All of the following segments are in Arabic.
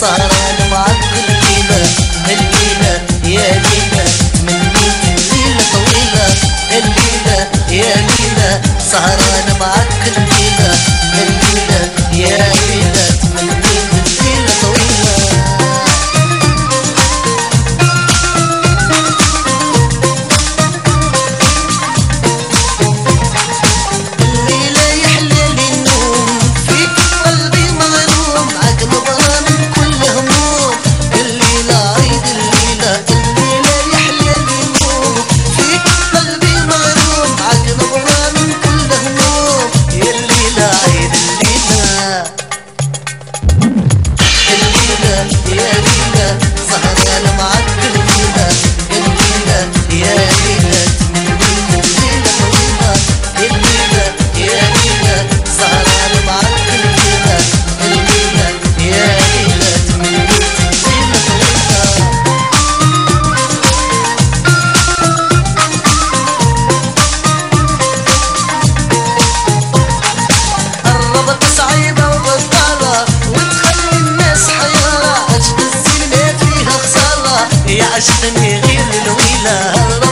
صاران معك كل كلمة هالليلة يا ليلة مليت الليلة طويلة هالليلة يا ليلة سهران معك يعشقني غير الويلة.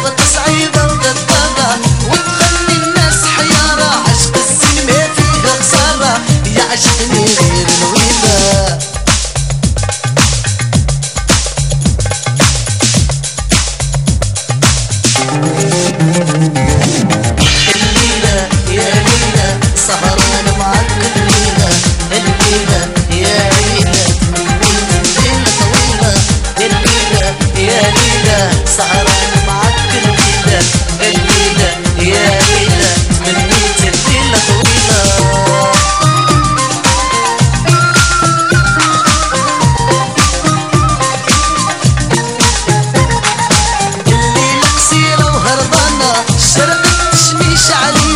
Charlie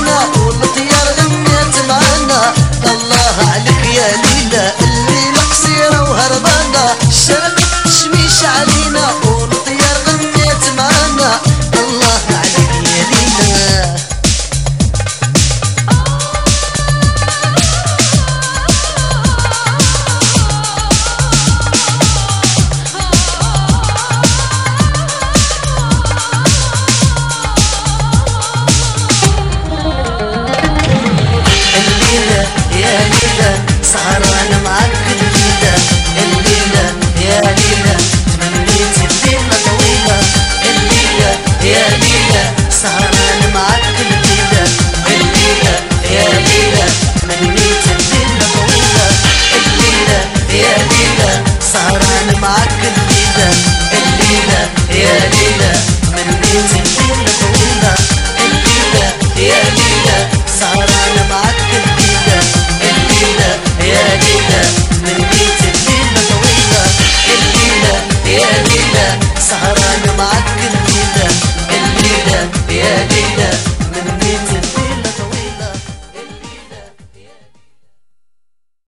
جميلة صار